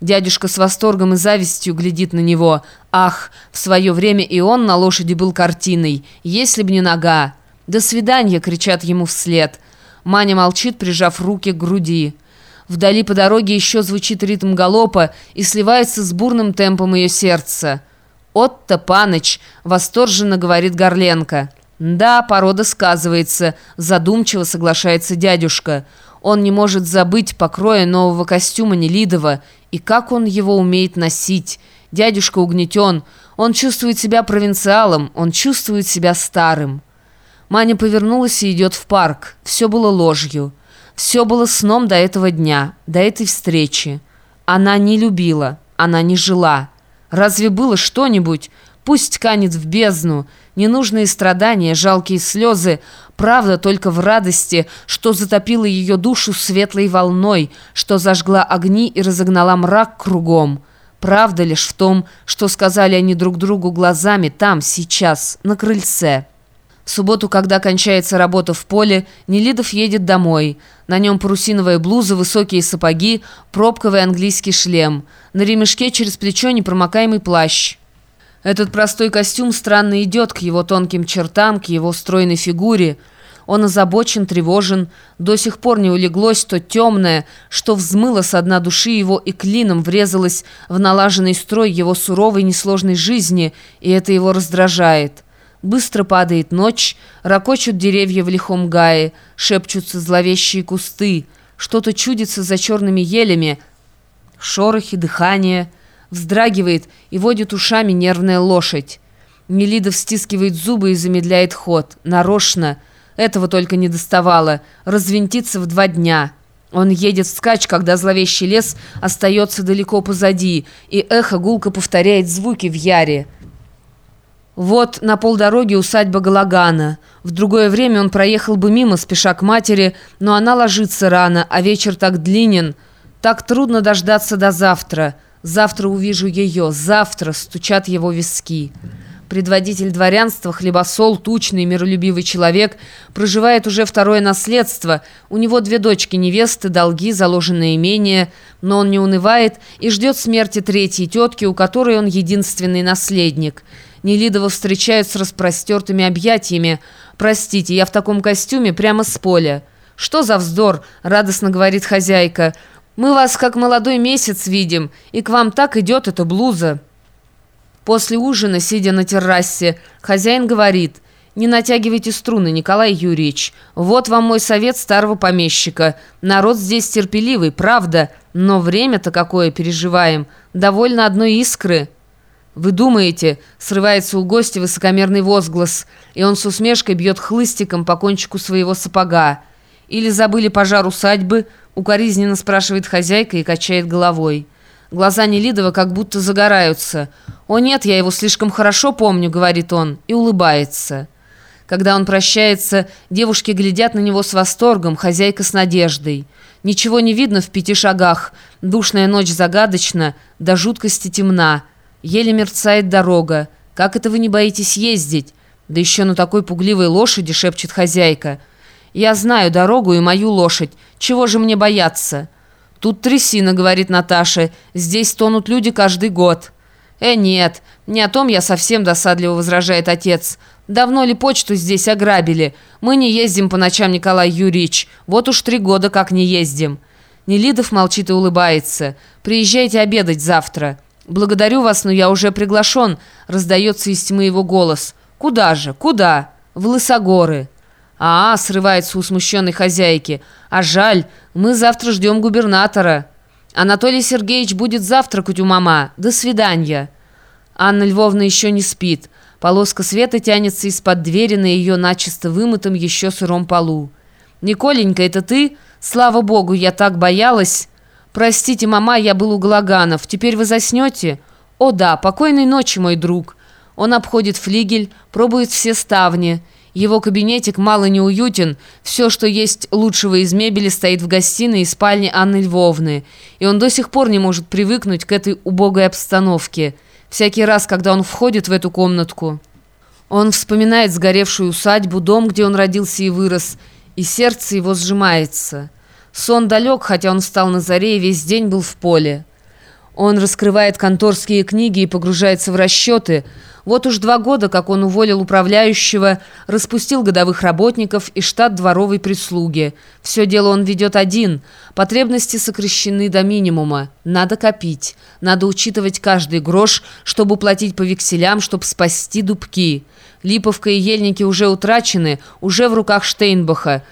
Дядюшка с восторгом и завистью глядит на него. Ах, в свое время и он на лошади был картиной, если б не нога. «До свидания!» — кричат ему вслед. Маня молчит, прижав руки к груди. Вдали по дороге еще звучит ритм галопа и сливается с бурным темпом ее сердца. «Отто Паныч!» — восторженно говорит Горленко. «Да, порода сказывается», — задумчиво соглашается дядюшка. Он не может забыть покроя нового костюма Нелидова, и как он его умеет носить. Дядюшка угнетен, он чувствует себя провинциалом, он чувствует себя старым. Маня повернулась и идет в парк. Все было ложью. Все было сном до этого дня, до этой встречи. Она не любила, она не жила. Разве было что-нибудь? Пусть канет в бездну. Ненужные страдания, жалкие слезы. Правда только в радости, что затопила ее душу светлой волной, что зажгла огни и разогнала мрак кругом. Правда лишь в том, что сказали они друг другу глазами там, сейчас, на крыльце. В субботу, когда кончается работа в поле, Нелидов едет домой. На нем парусиновая блуза, высокие сапоги, пробковый английский шлем. На ремешке через плечо непромокаемый плащ. Этот простой костюм странно идет к его тонким чертам, к его стройной фигуре. Он озабочен, тревожен, до сих пор не улеглось то темное, что взмыло со дна души его и клином врезалось в налаженный строй его суровой несложной жизни, и это его раздражает. Быстро падает ночь, ракочут деревья в лихом гае, шепчутся зловещие кусты, что-то чудится за черными елями, шорохи, дыхание — Вздрагивает и водит ушами нервная лошадь. Нелидов стискивает зубы и замедляет ход. Нарочно. Этого только не доставало. Развинтиться в два дня. Он едет вскачь, когда зловещий лес остается далеко позади, и эхо гулко повторяет звуки в яре. Вот на полдороги усадьба Галагана. В другое время он проехал бы мимо, спеша к матери, но она ложится рано, а вечер так длинен. Так трудно дождаться до завтра. Завтра увижу ее, завтра стучат его виски. Предводитель дворянства, хлебосол, тучный, миролюбивый человек, проживает уже второе наследство. У него две дочки, невесты, долги, заложенное имение, но он не унывает и ждет смерти третьей тетки, у которой он единственный наследник. Нелидова встречают с распростертыми объятиями. «Простите, я в таком костюме прямо с поля». «Что за вздор?» – радостно говорит хозяйка – мы вас как молодой месяц видим, и к вам так идет эта блуза». После ужина, сидя на террасе, хозяин говорит, «Не натягивайте струны, Николай Юрьевич. Вот вам мой совет старого помещика. Народ здесь терпеливый, правда, но время-то какое переживаем. Довольно одной искры». «Вы думаете?» — срывается у гостя высокомерный возглас, и он с усмешкой бьет хлыстиком по кончику своего сапога. «Или забыли пожар усадьбы?» — укоризненно спрашивает хозяйка и качает головой. Глаза Нелидова как будто загораются. «О нет, я его слишком хорошо помню», — говорит он, и улыбается. Когда он прощается, девушки глядят на него с восторгом, хозяйка с надеждой. Ничего не видно в пяти шагах. Душная ночь загадочна, до жуткости темна. Еле мерцает дорога. «Как это вы не боитесь ездить?» «Да еще на такой пугливой лошади», — шепчет хозяйка. Я знаю дорогу и мою лошадь. Чего же мне бояться?» «Тут трясина», — говорит Наташа. «Здесь тонут люди каждый год». «Э, нет, не о том я совсем досадливо возражает отец. Давно ли почту здесь ограбили? Мы не ездим по ночам, Николай Юрьевич. Вот уж три года как не ездим». Нелидов молчит и улыбается. «Приезжайте обедать завтра». «Благодарю вас, но я уже приглашен», — раздается из тьмы его голос. «Куда же? Куда?» «В Лысогоры». «А, срывается у смущенной хозяйки. А жаль, мы завтра ждем губернатора. Анатолий Сергеевич будет завтракать у мама. До свидания». Анна Львовна еще не спит. Полоска света тянется из-под двери на ее начисто вымытом еще сыром полу. «Николенька, это ты? Слава богу, я так боялась!» «Простите, мама, я был у Галаганов. Теперь вы заснете?» «О да, покойной ночи, мой друг!» Он обходит флигель, пробует все ставни – его кабинетик мало не уютен, все, что есть лучшего из мебели, стоит в гостиной и спальне Анны Львовны, и он до сих пор не может привыкнуть к этой убогой обстановке. Всякий раз, когда он входит в эту комнатку, он вспоминает сгоревшую усадьбу, дом, где он родился и вырос, и сердце его сжимается. Сон далек, хотя он встал на заре и весь день был в поле. Он раскрывает конторские книги и погружается в расчеты. Вот уж два года, как он уволил управляющего, распустил годовых работников и штат дворовой прислуги. Все дело он ведет один. Потребности сокращены до минимума. Надо копить. Надо учитывать каждый грош, чтобы платить по векселям, чтобы спасти дубки. Липовка и ельники уже утрачены, уже в руках Штейнбаха.